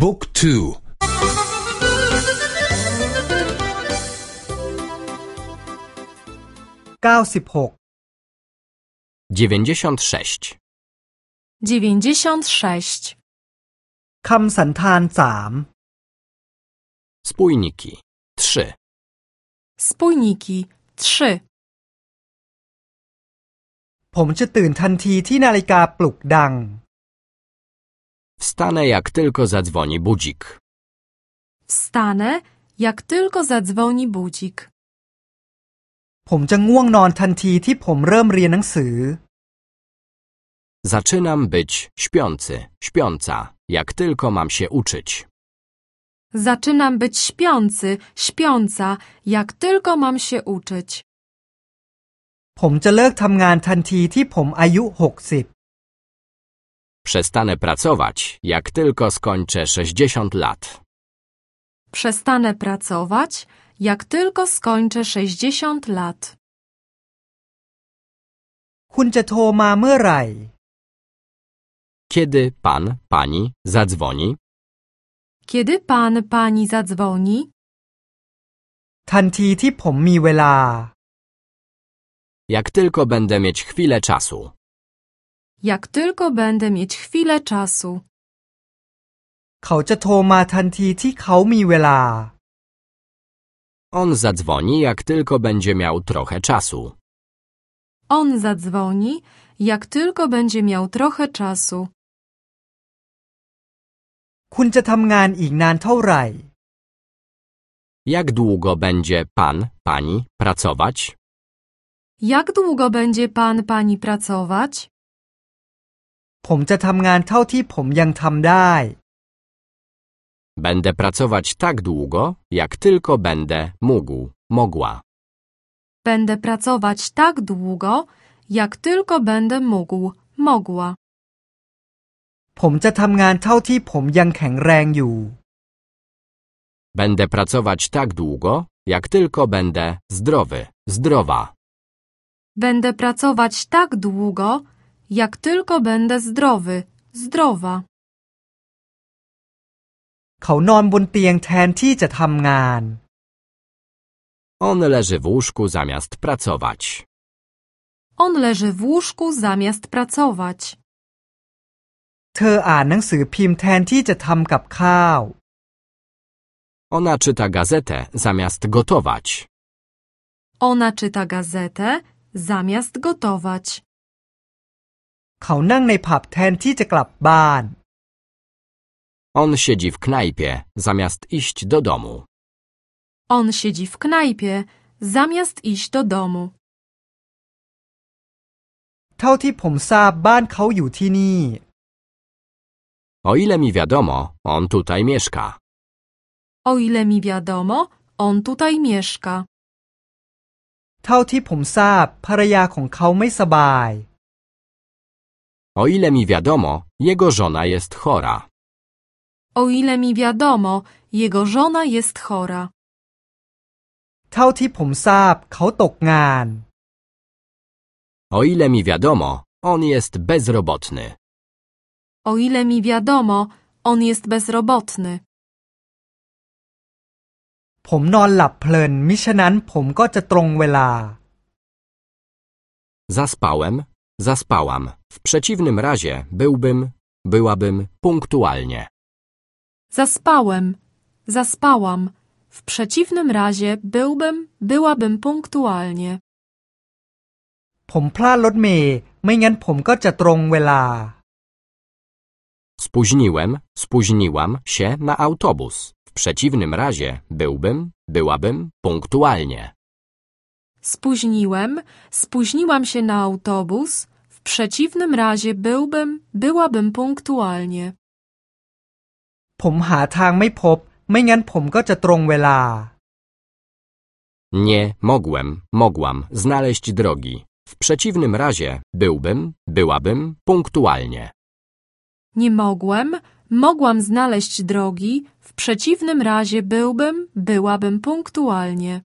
บุ๊กทูเก้าสิบหก 96. 96. คำสันธานสาม Spójniki. 3. Spójniki 3. ผมจะตื่นทันทีที่นาฬิกาปลุกดัง Wstanę jak tylko zadzwoni budzik. Wstanę, jak tylko zadzwoni budzik. ผมจะง่วงนอนทันทีที่ผมเริ่มเรียนหนังสือ Zaczynam być śpiący, śpiąca, jak tylko mam się uczyć. Zaczynam być śpiący, śpiąca, jak tylko mam się uczyć. ผมจะเลิกทำงานทันทีที่ผมอายุหกสิบ Przestanę pracować, jak tylko skończę 60 lat. Przestanę pracować, jak tylko skończę 60 lat. คุณจะโทรมาเมื่อไหร่ Kiedy pan, pani zadzwoni? Kiedy pan, pani zadzwoni? ทันทีที่ผมมีเวลา Jak tylko będę mieć chwilę czasu. Jak tylko będę mieć chwilę czasu. เขาจะโทรมาทันทีที่เขามีเวลา On zadzwoni, jak tylko będzie miał trochę czasu. On zadzwoni, jak tylko będzie miał trochę czasu. คุณจะทำงานอีกนานเท่าไหร่ Jak długo będzie pan, pani pracować? Jak długo będzie pan, pani pracować? ผมจะทำงานเท่าที่ผมยังทำได้ Będę pracować tak długo, jak tylko będę mógł, mogła. Będę pracować tak długo, jak tylko będę mógł, mogła. ผมจะทำงานเท่าที่ผมยังแข็งแรงอยู่ Będę pracować tak długo, jak tylko będę zdrowy, zdrowa. Będę pracować tak długo, jak tylko będę zdrowy, zdrowa. เขานอนบนเตียงแทนที่จะทำงาน On leży w łóżku zamiast pracować. On leży w łóżku zamiast pracować. เธออ่านหนังสือพิมพ์แทนที่จะทำกับข้าว Ona czyta gazetę zamiast gotować. Ona czyta gazetę zamiast gotować. เขานั่งในผับแทนที่จะกลับบ้าน On siedzi w knajpie zamiast iść do domu. On siedzi w knajpie zamiast iść do domu. เท่าที่ผมทราบบ้านเขาอยู่ที่นี่ O ile mi wiadomo, on tutaj mieszka. O ile mi wiadomo, on tutaj mieszka. เท่าที่ผมทราบภรรยาของเขาไม่สบาย O ile mi wiadomo, jego żona jest chora. O ile mi wiadomo, jego żona jest chora. เท่าที่ผมทราบเขาตกงาน O ile mi wiadomo, on jest bezrobotny. O ile mi wiadomo, on jest bezrobotny. ผมนอนหลับเพลิน มิฉะนั้นผมก็จะตรงเวลา Zaspałem, zaspałam. W przeciwnym razie byłbym, byłabym punktualnie. Zaspałem, zaspałam. W przeciwnym razie byłbym, byłabym punktualnie. ผมพลาดรถเมย์ไม่งั้นผมก็จะตรงเวลา Spóźniłem, spóźniłam się na autobus. W przeciwnym razie byłbym, byłabym punktualnie. Spóźniłem, spóźniłam się na autobus. W przeciwnym razie byłbym, byłabym punktualnie. ผมหาทางไม่พบ ไม่งั้นผมก็จะตรงเวลา Nie mogłem, mogłam znaleźć drogi. W przeciwnym razie byłbym, byłabym punktualnie. Nie mogłem, mogłam znaleźć drogi. W przeciwnym razie byłbym, byłabym punktualnie.